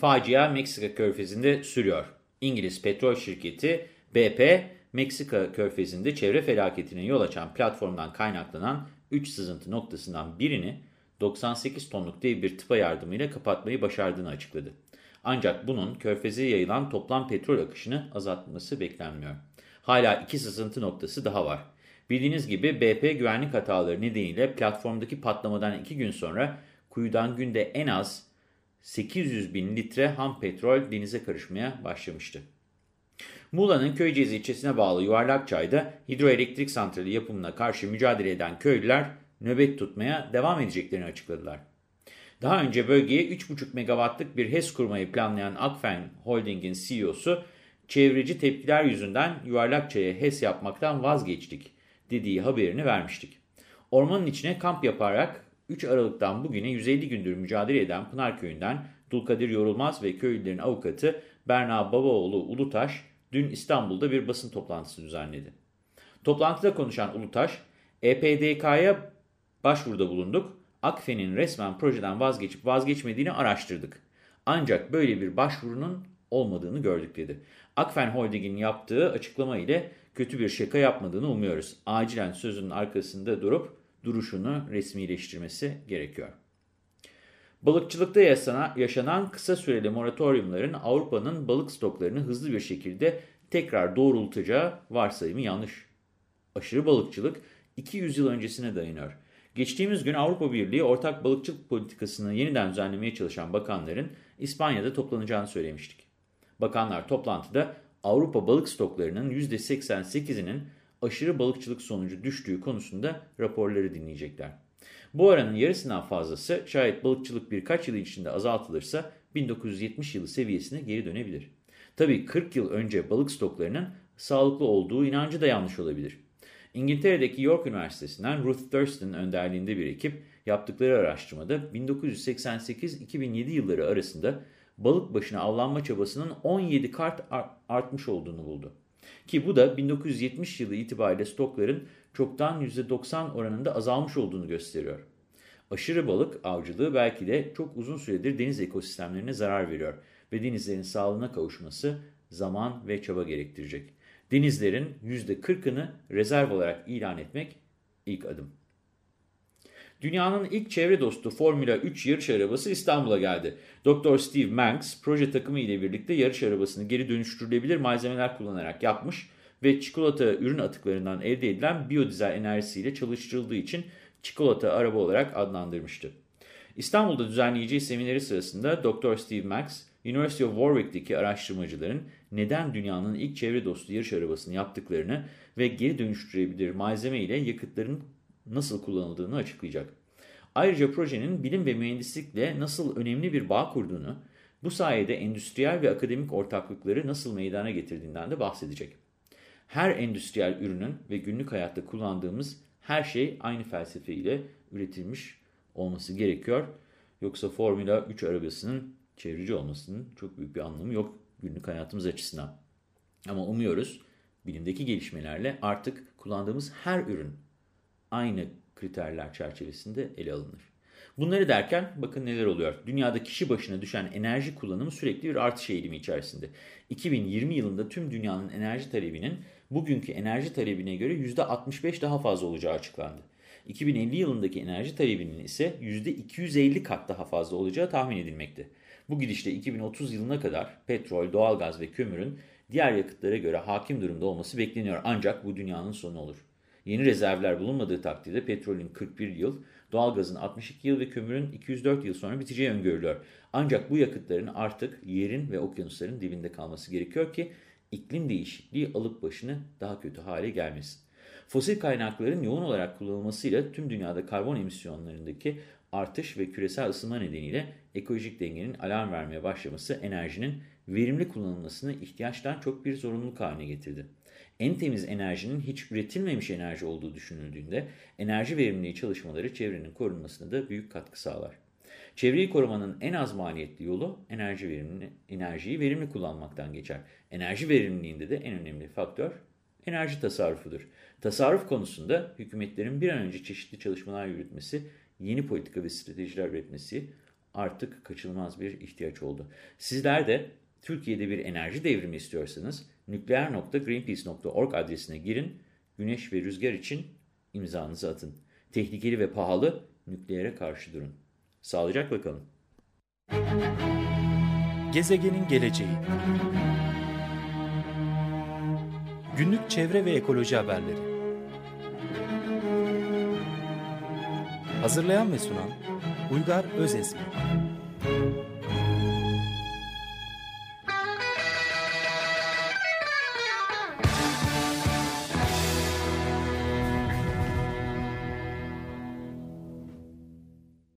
Facia Meksika körfezinde sürüyor. İngiliz petrol şirketi BP, Meksika körfezinde çevre felaketine yol açan platformdan kaynaklanan 3 sızıntı noktasından birini 98 tonluk dev bir tıpa yardımıyla kapatmayı başardığını açıkladı. Ancak bunun körfeze yayılan toplam petrol akışını azaltması beklenmiyor. Hala iki sızıntı noktası daha var. Bildiğiniz gibi BP güvenlik hataları nedeniyle platformdaki patlamadan 2 gün sonra kuyudan günde en az 800 bin litre ham petrol denize karışmaya başlamıştı. Muğla'nın Köyceğiz ilçesine bağlı Yuvarlakçay'da hidroelektrik santrali yapımına karşı mücadele eden köylüler nöbet tutmaya devam edeceklerini açıkladılar. Daha önce bölgeye 3,5 megawattlık bir HES kurmayı planlayan Akfen Holding'in CEO'su, çevreci tepkiler yüzünden Yuvarlakçay'a HES yapmaktan vazgeçtik dediği haberini vermiştik. Ormanın içine kamp yaparak 3 Aralık'tan bugüne 150 gündür mücadele eden Pınarköy'ünden Dulkadir Yorulmaz ve köylülerin avukatı Berna Babaoğlu Ulutaş dün İstanbul'da bir basın toplantısı düzenledi. Toplantıda konuşan Ulutaş, EPDK'ya başvuruda bulunduk, Akfen'in resmen projeden vazgeçip vazgeçmediğini araştırdık. Ancak böyle bir başvurunun olmadığını gördük dedi. Akfen Holding'in yaptığı açıklama ile kötü bir şaka yapmadığını umuyoruz. Acilen sözünün arkasında durup duruşunu resmileştirmesi gerekiyor. Balıkçılıkta yaşanan kısa süreli moratoriumların Avrupa'nın balık stoklarını hızlı bir şekilde tekrar doğrultacağı varsayımı yanlış. Aşırı balıkçılık 200 yıl öncesine dayanıyor. Geçtiğimiz gün Avrupa Birliği ortak balıkçılık politikasını yeniden düzenlemeye çalışan bakanların İspanya'da toplanacağını söylemiştik. Bakanlar toplantıda Avrupa balık stoklarının %88'inin aşırı balıkçılık sonucu düştüğü konusunda raporları dinleyecekler. Bu oranın yarısından fazlası şayet balıkçılık birkaç yıl içinde azaltılırsa 1970 yılı seviyesine geri dönebilir. Tabii 40 yıl önce balık stoklarının sağlıklı olduğu inancı da yanlış olabilir. İngiltere'deki York Üniversitesi'nden Ruth Thurston önderliğinde bir ekip yaptıkları araştırmada 1988-2007 yılları arasında balık başına avlanma çabasının 17 kart artmış olduğunu buldu. Ki bu da 1970 yılı itibariyle stokların çoktan %90 oranında azalmış olduğunu gösteriyor. Aşırı balık avcılığı belki de çok uzun süredir deniz ekosistemlerine zarar veriyor ve denizlerin sağlığına kavuşması zaman ve çaba gerektirecek. Denizlerin %40'ını rezerv olarak ilan etmek ilk adım. Dünyanın ilk çevre dostu Formula 3 yarış arabası İstanbul'a geldi. Dr. Steve Manx proje takımı ile birlikte yarış arabasını geri dönüştürülebilir malzemeler kullanarak yapmış ve çikolata ürün atıklarından elde edilen biyodizel enerjisiyle çalıştırıldığı için çikolata araba olarak adlandırmıştı. İstanbul'da düzenleyeceği semineri sırasında Dr. Steve Max, University of Warwick'teki araştırmacıların neden dünyanın ilk çevre dostu yarış arabasını yaptıklarını ve geri dönüştürebilir malzeme ile yakıtların nasıl kullanıldığını açıklayacak. Ayrıca projenin bilim ve mühendislikle nasıl önemli bir bağ kurduğunu, bu sayede endüstriyel ve akademik ortaklıkları nasıl meydana getirdiğinden de bahsedecek. Her endüstriyel ürünün ve günlük hayatta kullandığımız her şey aynı felsefe ile üretilmiş olması gerekiyor. Yoksa Formula 3 arabasının çevreci olmasının çok büyük bir anlamı yok günlük hayatımız açısından. Ama umuyoruz bilimdeki gelişmelerle artık kullandığımız her ürün aynı kriterler çerçevesinde ele alınır. Bunları derken bakın neler oluyor. Dünyada kişi başına düşen enerji kullanımı sürekli bir artış eğilimi içerisinde. 2020 yılında tüm dünyanın enerji talebinin bugünkü enerji talebine göre %65 daha fazla olacağı açıklandı. 2050 yılındaki enerji talebinin ise %250 kat daha fazla olacağı tahmin edilmekte. Bu gidişle 2030 yılına kadar petrol, doğalgaz ve kömürün diğer yakıtlara göre hakim durumda olması bekleniyor. Ancak bu dünyanın sonu olur. Yeni rezervler bulunmadığı takdirde petrolün 41 yıl, doğalgazın 62 yıl ve kömürün 204 yıl sonra biteceği öngörülüyor. Ancak bu yakıtların artık yerin ve okyanusların dibinde kalması gerekiyor ki iklim değişikliği alıp başını daha kötü hale gelmesin. Fosil kaynakların yoğun olarak kullanılmasıyla tüm dünyada karbon emisyonlarındaki artış ve küresel ısınma nedeniyle ekolojik dengenin alarm vermeye başlaması enerjinin verimli kullanılmasını ihtiyaçtan çok bir zorunluluk haline getirdi. En temiz enerjinin hiç üretilmemiş enerji olduğu düşünüldüğünde enerji verimliliği çalışmaları çevrenin korunmasına da büyük katkı sağlar. Çevreyi korumanın en az maliyetli yolu enerji verimli, enerjiyi verimli kullanmaktan geçer. Enerji verimliliğinde de en önemli faktör enerji tasarrufudur. Tasarruf konusunda hükümetlerin bir an önce çeşitli çalışmalar yürütmesi, yeni politika ve stratejiler üretmesi artık kaçınılmaz bir ihtiyaç oldu. Sizler de Türkiye'de bir enerji devrimi istiyorsanız nükleer.greenpeace.org adresine girin, güneş ve rüzgar için imzanızı atın. Tehlikeli ve pahalı nükleere karşı durun. Sağlıcakla kalın. Gezegenin geleceği Günlük çevre ve ekoloji haberleri Hazırlayan ve sunan Uygar Özesmi